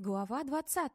Глава 20.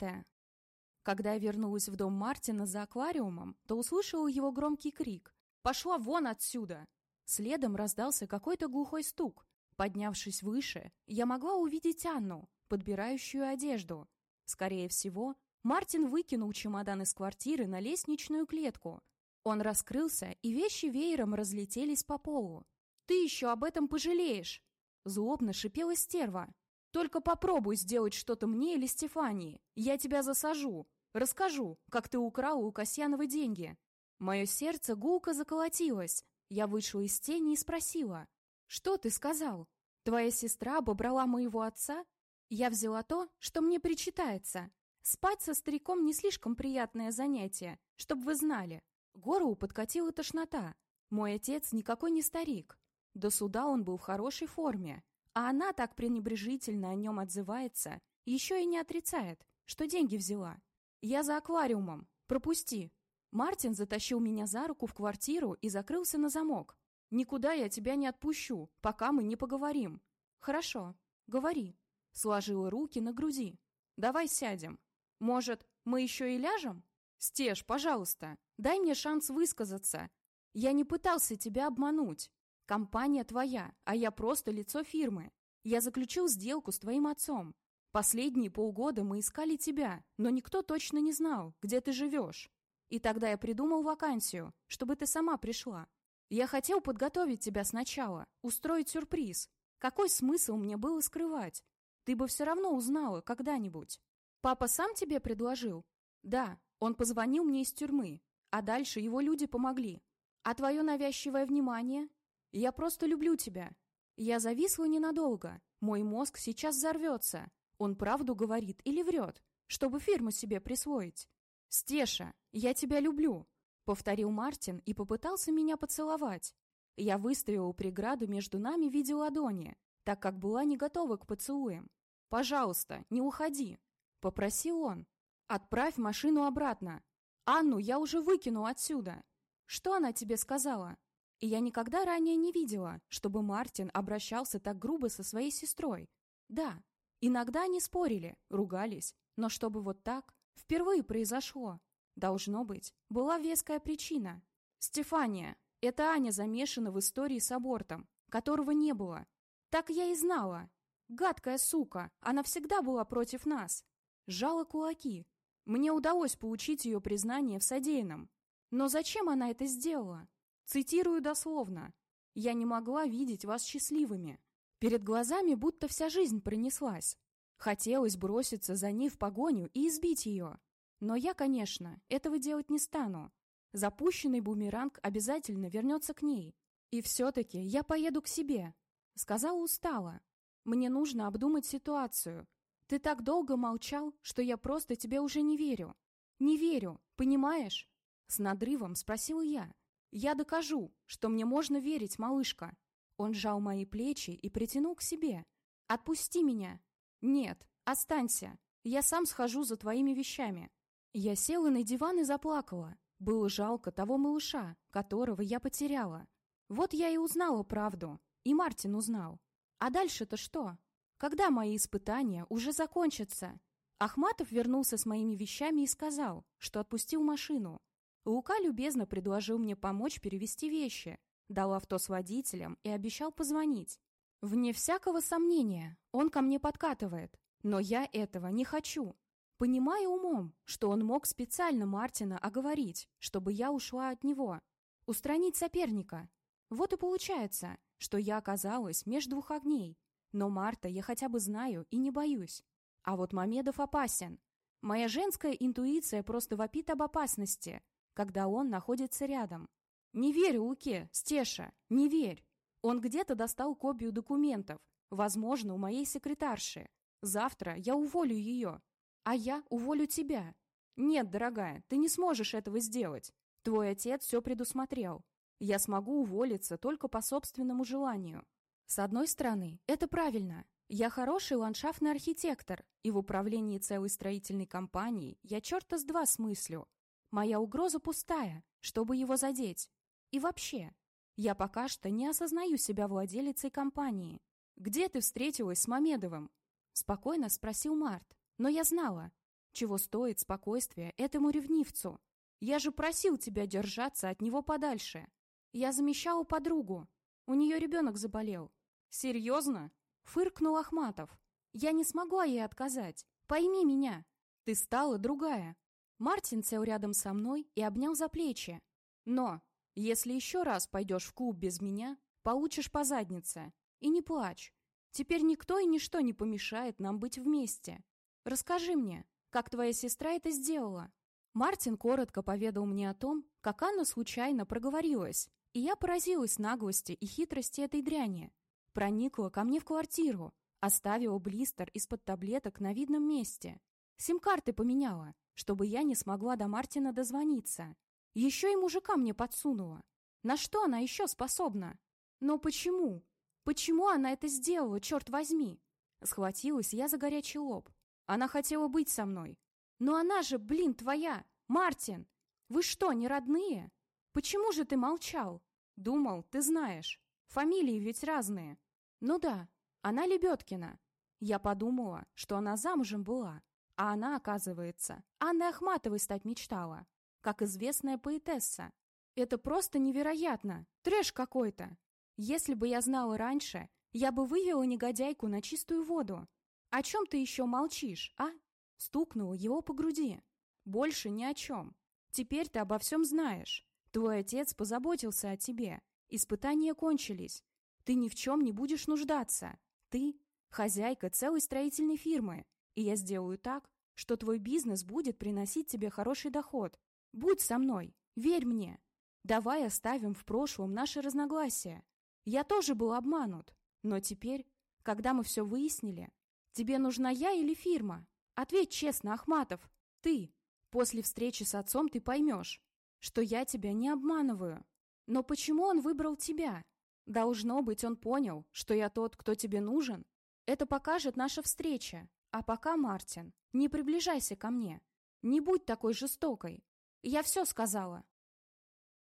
Когда я вернулась в дом Мартина за аквариумом, то услышала его громкий крик «Пошла вон отсюда!». Следом раздался какой-то глухой стук. Поднявшись выше, я могла увидеть Анну, подбирающую одежду. Скорее всего, Мартин выкинул чемодан из квартиры на лестничную клетку. Он раскрылся, и вещи веером разлетелись по полу. «Ты еще об этом пожалеешь!» Злобно шипела стерва. Только попробуй сделать что-то мне или Стефании. Я тебя засажу. Расскажу, как ты украл у Касьянова деньги. Мое сердце гулко заколотилось. Я вышла из тени и спросила. Что ты сказал? Твоя сестра обобрала моего отца? Я взяла то, что мне причитается. Спать со стариком не слишком приятное занятие, чтобы вы знали. Горлу подкатила тошнота. Мой отец никакой не старик. До суда он был в хорошей форме. А она так пренебрежительно о нем отзывается, еще и не отрицает, что деньги взяла. Я за аквариумом, пропусти. Мартин затащил меня за руку в квартиру и закрылся на замок. Никуда я тебя не отпущу, пока мы не поговорим. Хорошо, говори. Сложила руки на груди. Давай сядем. Может, мы еще и ляжем? Стеж, пожалуйста, дай мне шанс высказаться. Я не пытался тебя обмануть. Компания твоя, а я просто лицо фирмы. Я заключил сделку с твоим отцом. Последние полгода мы искали тебя, но никто точно не знал, где ты живешь. И тогда я придумал вакансию, чтобы ты сама пришла. Я хотел подготовить тебя сначала, устроить сюрприз. Какой смысл мне было скрывать? Ты бы все равно узнала когда-нибудь. Папа сам тебе предложил? Да, он позвонил мне из тюрьмы, а дальше его люди помогли. А твое навязчивое внимание я просто люблю тебя. Я зависла ненадолго. Мой мозг сейчас взорвется. Он правду говорит или врет, чтобы фирму себе присвоить. «Стеша, я тебя люблю», — повторил Мартин и попытался меня поцеловать. Я выставила преграду между нами в виде ладони, так как была не готова к поцелуям. «Пожалуйста, не уходи», — попросил он. «Отправь машину обратно. Анну я уже выкину отсюда». «Что она тебе сказала?» И я никогда ранее не видела, чтобы Мартин обращался так грубо со своей сестрой. Да, иногда они спорили, ругались, но чтобы вот так впервые произошло. Должно быть, была веская причина. Стефания, это Аня замешана в истории с абортом, которого не было. Так я и знала. Гадкая сука, она всегда была против нас. Жала кулаки. Мне удалось получить ее признание в содеянном. Но зачем она это сделала? Цитирую дословно. «Я не могла видеть вас счастливыми. Перед глазами будто вся жизнь пронеслась. Хотелось броситься за ней в погоню и избить ее. Но я, конечно, этого делать не стану. Запущенный бумеранг обязательно вернется к ней. И все-таки я поеду к себе. Сказала устала. Мне нужно обдумать ситуацию. Ты так долго молчал, что я просто тебе уже не верю. Не верю, понимаешь? С надрывом спросил я. «Я докажу, что мне можно верить, малышка!» Он сжал мои плечи и притянул к себе. «Отпусти меня!» «Нет, останься! Я сам схожу за твоими вещами!» Я села на диван и заплакала. Было жалко того малыша, которого я потеряла. Вот я и узнала правду. И Мартин узнал. А дальше-то что? Когда мои испытания уже закончатся? Ахматов вернулся с моими вещами и сказал, что отпустил машину. Лука любезно предложил мне помочь перевести вещи, дал авто с водителем и обещал позвонить. Вне всякого сомнения, он ко мне подкатывает, но я этого не хочу. Понимаю умом, что он мог специально Мартина оговорить, чтобы я ушла от него, устранить соперника. Вот и получается, что я оказалась между двух огней. Но Марта я хотя бы знаю и не боюсь. А вот Мамедов опасен. Моя женская интуиция просто вопит об опасности, когда он находится рядом. Не верь Луке, Стеша, не верь. Он где-то достал копию документов, возможно, у моей секретарши. Завтра я уволю ее, а я уволю тебя. Нет, дорогая, ты не сможешь этого сделать. Твой отец все предусмотрел. Я смогу уволиться только по собственному желанию. С одной стороны, это правильно. Я хороший ландшафтный архитектор, и в управлении целой строительной компанией я черта с два смыслю. Моя угроза пустая, чтобы его задеть. И вообще, я пока что не осознаю себя владелицей компании. «Где ты встретилась с Мамедовым?» Спокойно спросил Март. Но я знала, чего стоит спокойствие этому ревнивцу. Я же просил тебя держаться от него подальше. Я замещала подругу. У нее ребенок заболел. Серьезно? Фыркнул Ахматов. Я не смогла ей отказать. Пойми меня. Ты стала другая. Мартин сел рядом со мной и обнял за плечи. Но, если еще раз пойдешь в клуб без меня, получишь по заднице. И не плачь. Теперь никто и ничто не помешает нам быть вместе. Расскажи мне, как твоя сестра это сделала?» Мартин коротко поведал мне о том, как Анна случайно проговорилась, и я поразилась наглости и хитрости этой дряни. Проникла ко мне в квартиру, оставила блистер из-под таблеток на видном месте. Сим-карты поменяла, чтобы я не смогла до Мартина дозвониться. Еще и мужика мне подсунула. На что она еще способна? Но почему? Почему она это сделала, черт возьми? Схватилась я за горячий лоб. Она хотела быть со мной. Но она же, блин, твоя! Мартин! Вы что, не родные? Почему же ты молчал? Думал, ты знаешь. Фамилии ведь разные. Ну да, она Лебедкина. Я подумала, что она замужем была. А она, оказывается, Анной Ахматовой стать мечтала. Как известная поэтесса. Это просто невероятно. Трэш какой-то. Если бы я знала раньше, я бы вывела негодяйку на чистую воду. «О чем ты еще молчишь, а?» Стукнула его по груди. «Больше ни о чем. Теперь ты обо всем знаешь. Твой отец позаботился о тебе. Испытания кончились. Ты ни в чем не будешь нуждаться. Ты — хозяйка целой строительной фирмы. И я сделаю так, что твой бизнес будет приносить тебе хороший доход. Будь со мной, верь мне. Давай оставим в прошлом наши разногласия. Я тоже был обманут. Но теперь, когда мы все выяснили, Тебе нужна я или фирма? Ответь честно, Ахматов. Ты. После встречи с отцом ты поймешь, что я тебя не обманываю. Но почему он выбрал тебя? Должно быть, он понял, что я тот, кто тебе нужен. Это покажет наша встреча. А пока, Мартин, не приближайся ко мне. Не будь такой жестокой. Я все сказала.